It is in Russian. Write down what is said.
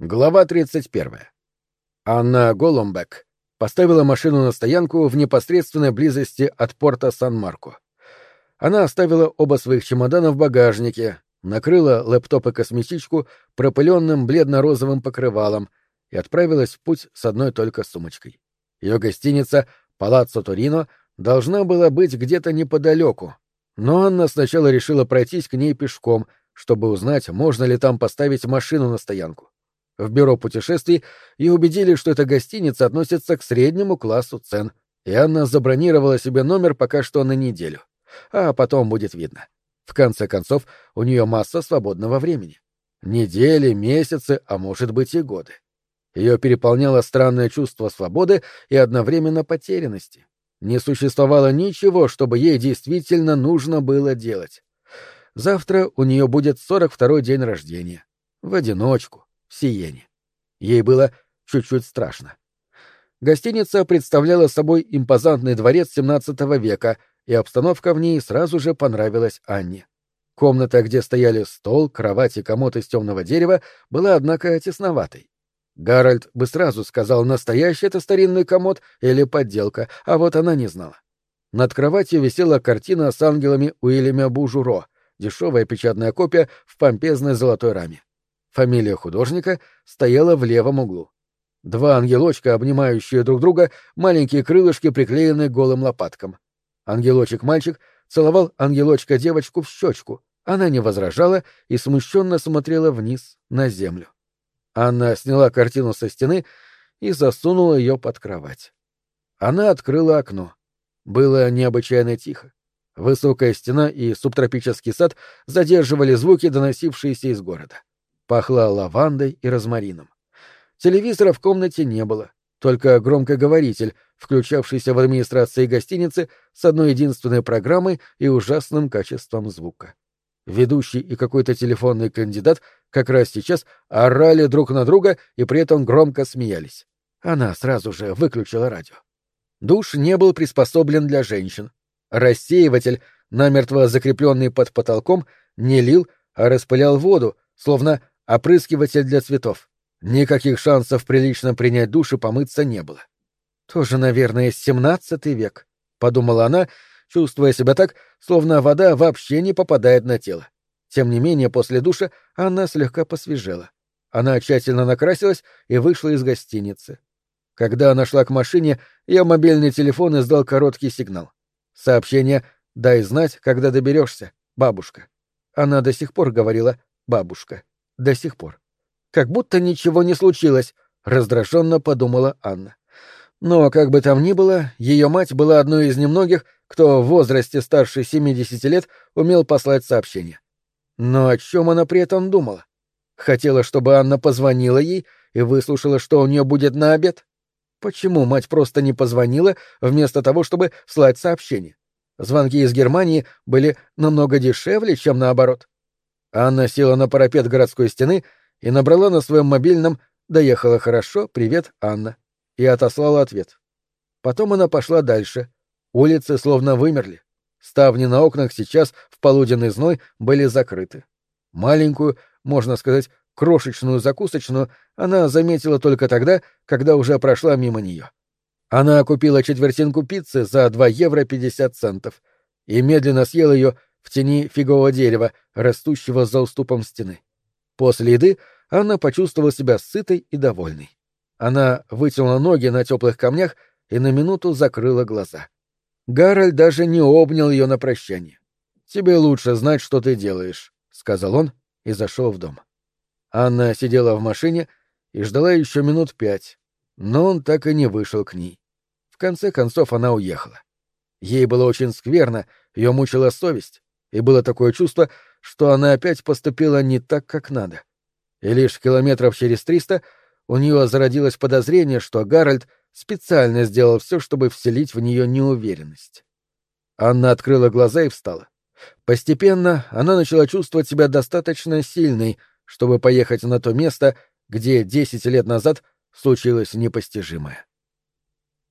Глава 31. Анна Голомбек поставила машину на стоянку в непосредственной близости от порта Сан-Марко. Она оставила оба своих чемодана в багажнике, накрыла лэптоп и косметичку пропыленным бледно-розовым покрывалом и отправилась в путь с одной только сумочкой. Ее гостиница «Палаццо Торино» должна была быть где-то неподалеку, но Анна сначала решила пройтись к ней пешком, чтобы узнать, можно ли там поставить машину на стоянку. В бюро путешествий и убедили, что эта гостиница относится к среднему классу цен, и Анна забронировала себе номер пока что на неделю. А потом будет видно. В конце концов, у нее масса свободного времени. Недели, месяцы, а может быть и годы. Ее переполняло странное чувство свободы и одновременно потерянности. Не существовало ничего, чтобы ей действительно нужно было делать. Завтра у нее будет 42-й день рождения. В одиночку Сиене. Ей было чуть-чуть страшно. Гостиница представляла собой импозантный дворец XVII века, и обстановка в ней сразу же понравилась Анне. Комната, где стояли стол, кровать и комод из темного дерева, была, однако, тесноватой. Гарольд бы сразу сказал, настоящий это старинный комод или подделка, а вот она не знала. Над кроватью висела картина с ангелами Уильяма Бужуро, дешевая печатная копия в помпезной золотой раме. Фамилия художника стояла в левом углу. Два ангелочка, обнимающие друг друга, маленькие крылышки, приклеенные голым лопаткам. Ангелочек-мальчик целовал ангелочка-девочку в щечку. Она не возражала и смущенно смотрела вниз, на землю. Анна сняла картину со стены и засунула ее под кровать. Она открыла окно. Было необычайно тихо. Высокая стена и субтропический сад задерживали звуки, доносившиеся из города. Пахло лавандой и розмарином. Телевизора в комнате не было, только громкоговоритель, включавшийся в администрации гостиницы с одной единственной программой и ужасным качеством звука. Ведущий и какой-то телефонный кандидат как раз сейчас орали друг на друга и при этом громко смеялись. Она сразу же выключила радио. Душ не был приспособлен для женщин. Рассеиватель, намертво закрепленный под потолком, не лил, а распылял воду, словно опрыскиватель для цветов. Никаких шансов прилично принять душ и помыться не было. Тоже, наверное, семнадцатый век, подумала она, чувствуя себя так, словно вода вообще не попадает на тело. Тем не менее, после душа она слегка посвежела. Она тщательно накрасилась и вышла из гостиницы. Когда она шла к машине, ее мобильный телефон издал короткий сигнал. Сообщение «Дай знать, когда доберешься, бабушка». Она до сих пор говорила «бабушка». До сих пор. Как будто ничего не случилось, раздраженно подумала Анна. Но, как бы там ни было, ее мать была одной из немногих, кто в возрасте старше 70 лет умел послать сообщение. Но о чем она при этом думала? Хотела, чтобы Анна позвонила ей и выслушала, что у нее будет на обед? Почему мать просто не позвонила, вместо того, чтобы слать сообщение? Звонки из Германии были намного дешевле, чем наоборот. Анна села на парапет городской стены и набрала на своем мобильном «Доехала хорошо, привет, Анна» и отослала ответ. Потом она пошла дальше. Улицы словно вымерли. Ставни на окнах сейчас в полуденный зной были закрыты. Маленькую, можно сказать, крошечную закусочную она заметила только тогда, когда уже прошла мимо нее. Она купила четвертинку пиццы за 2 евро 50 центов и медленно съела ее в тени фигового дерева, растущего за уступом стены. После еды Анна почувствовала себя сытой и довольной. Она вытянула ноги на теплых камнях и на минуту закрыла глаза. Гарольд даже не обнял ее на прощание. «Тебе лучше знать, что ты делаешь», — сказал он и зашел в дом. Анна сидела в машине и ждала еще минут пять, но он так и не вышел к ней. В конце концов она уехала. Ей было очень скверно, ее мучила совесть и было такое чувство, что она опять поступила не так, как надо. И лишь километров через триста у нее зародилось подозрение, что Гарольд специально сделал все, чтобы вселить в нее неуверенность. Анна открыла глаза и встала. Постепенно она начала чувствовать себя достаточно сильной, чтобы поехать на то место, где десять лет назад случилось непостижимое.